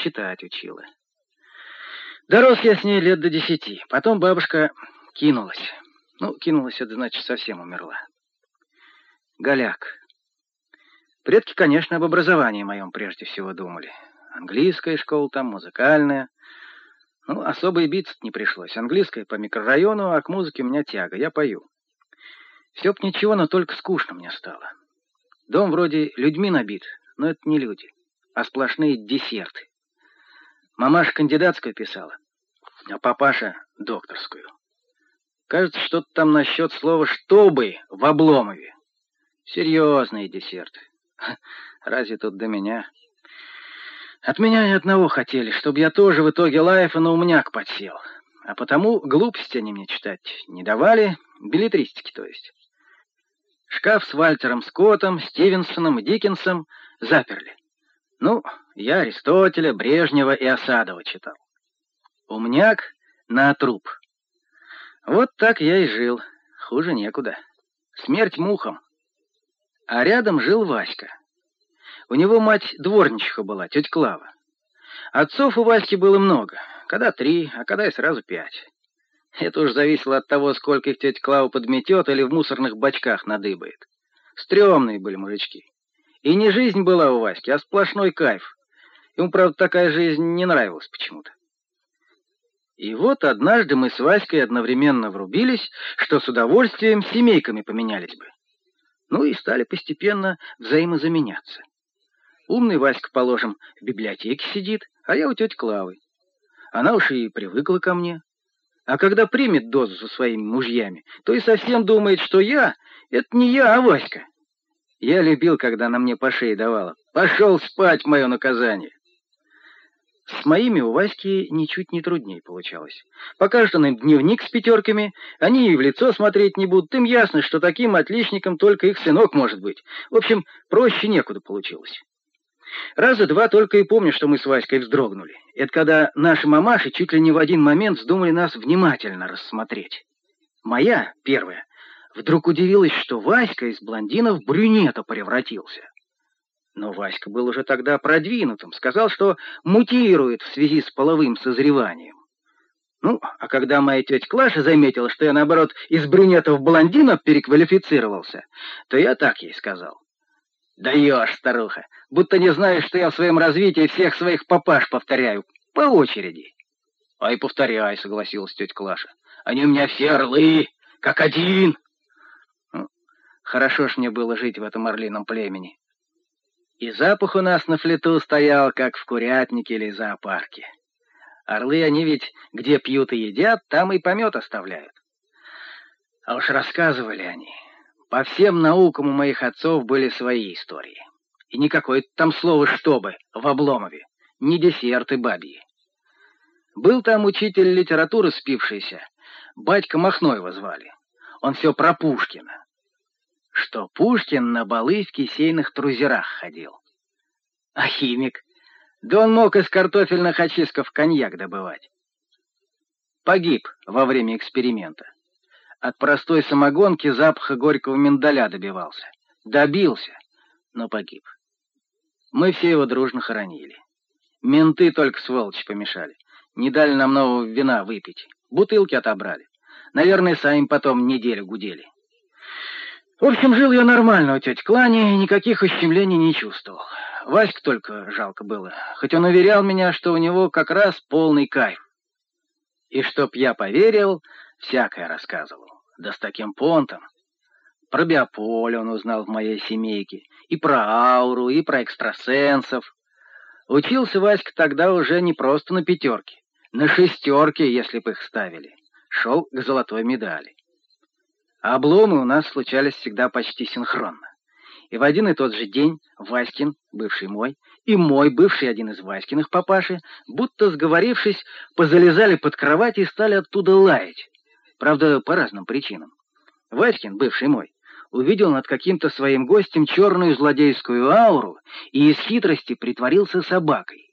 читать учила. Дорос я с ней лет до десяти. Потом бабушка кинулась. Ну, кинулась, это значит, совсем умерла. Голяк. Предки, конечно, об образовании моем прежде всего думали. Английская школа там, музыкальная. Ну, особо и биться не пришлось. Английская по микрорайону, а к музыке у меня тяга, я пою. Все б ничего, но только скучно мне стало. Дом вроде людьми набит, но это не люди, а сплошные десерты. Мамаша кандидатскую писала, а папаша — докторскую. Кажется, что-то там насчет слова «чтобы» в Обломове. Серьезные десерты. Разве тут до меня? От меня ни одного хотели, чтобы я тоже в итоге лайфа на умняк подсел. А потому глупости они мне читать не давали, билетристики, то есть. Шкаф с Вальтером Скоттом, Стивенсоном и Диккенсом заперли. Ну, я Аристотеля, Брежнева и Осадова читал. Умняк на труп. Вот так я и жил. Хуже некуда. Смерть мухам. А рядом жил Васька. У него мать дворничиха была, тетя Клава. Отцов у Васьки было много. Когда три, а когда и сразу пять. Это уж зависело от того, сколько их тетя Клава подметет или в мусорных бачках надыбает. Стремные были мужички. И не жизнь была у Васьки, а сплошной кайф. Ему, правда, такая жизнь не нравилась почему-то. И вот однажды мы с Васькой одновременно врубились, что с удовольствием семейками поменялись бы. Ну и стали постепенно взаимозаменяться. Умный Васька, положим, в библиотеке сидит, а я у тети Клавы. Она уж и привыкла ко мне. А когда примет дозу со своими мужьями, то и совсем думает, что я — это не я, а Васька. Я любил, когда она мне по шее давала. Пошел спать, мое наказание. С моими у Васьки ничуть не труднее получалось. Покажет он им дневник с пятерками, они и в лицо смотреть не будут. Им ясно, что таким отличником только их сынок может быть. В общем, проще некуда получилось. Раза два только и помню, что мы с Васькой вздрогнули. Это когда наши мамаши чуть ли не в один момент вздумали нас внимательно рассмотреть. Моя, первая, вдруг удивилась, что Васька из блондина в брюнета превратился. Но Васька был уже тогда продвинутым, сказал, что мутирует в связи с половым созреванием. Ну, а когда моя тетя Клаша заметила, что я, наоборот, из брюнета в блондина переквалифицировался, то я так ей сказал. «Даешь, старуха, будто не знаешь, что я в своем развитии всех своих папаш повторяю, по очереди». «Ай, повторяй», — согласилась тетя Клаша. «Они у меня все орлы, как один». Хорошо ж мне было жить в этом орлином племени. И запах у нас на флету стоял, как в курятнике или зоопарке. Орлы, они ведь где пьют и едят, там и помет оставляют. А уж рассказывали они, по всем наукам у моих отцов были свои истории. И никакое там слово «чтобы» в Обломове, не десерты бабьи. Был там учитель литературы спившийся, батька Махноева звали. Он все про Пушкина. Что Пушкин на балы в кисейных трузерах ходил. А химик? Да он мог из картофельных очистков коньяк добывать. Погиб во время эксперимента. От простой самогонки запаха горького миндаля добивался. Добился, но погиб. Мы все его дружно хоронили. Менты только сволочи помешали. Не дали нам нового вина выпить. Бутылки отобрали. Наверное, сами потом неделю гудели. В общем, жил я нормально у тети Клани, никаких ущемлений не чувствовал. Васька только жалко было, хоть он уверял меня, что у него как раз полный кайф. И чтоб я поверил, всякое рассказывал да с таким понтом. Про биополе он узнал в моей семейке, и про ауру, и про экстрасенсов. Учился Васька тогда уже не просто на пятерке, на шестерке, если бы их ставили. Шел к золотой медали. А обломы у нас случались всегда почти синхронно. И в один и тот же день Васькин, бывший мой, и мой, бывший один из Васькиных папаши, будто сговорившись, позалезали под кровать и стали оттуда лаять. Правда, по разным причинам. Васькин, бывший мой, увидел над каким-то своим гостем черную злодейскую ауру и из хитрости притворился собакой.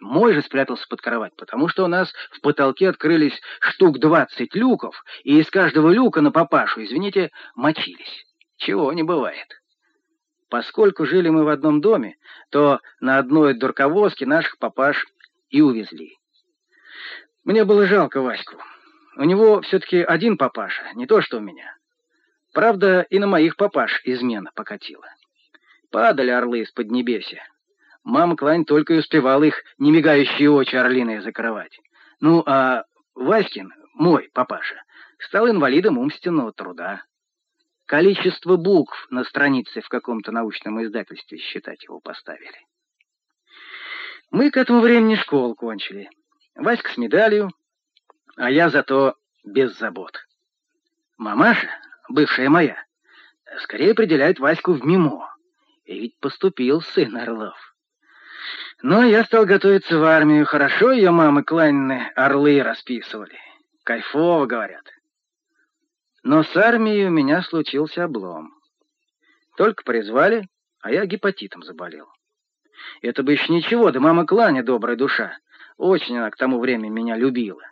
Мой же спрятался под кровать, потому что у нас в потолке открылись штук двадцать люков, и из каждого люка на папашу, извините, мочились. Чего не бывает. Поскольку жили мы в одном доме, то на одной дурковозке наших папаш и увезли. Мне было жалко Ваську. У него все-таки один папаша, не то что у меня. Правда, и на моих папаш измена покатила. Падали орлы из под небеси. Мама Клань только и успевала их немигающие очи орлиные закрывать. Ну, а Васькин, мой папаша, стал инвалидом умственного труда. Количество букв на странице в каком-то научном издательстве считать его поставили. Мы к этому времени школу кончили. Васька с медалью, а я зато без забот. Мамаша, бывшая моя, скорее определяет Ваську в МИМО. И ведь поступил сын Орлов. Но я стал готовиться в армию. Хорошо ее мамы Кланины орлы расписывали. Кайфово, говорят. Но с армией у меня случился облом. Только призвали, а я гепатитом заболел. Это бы еще ничего, да мама Кланя добрая душа. Очень она к тому времени меня любила.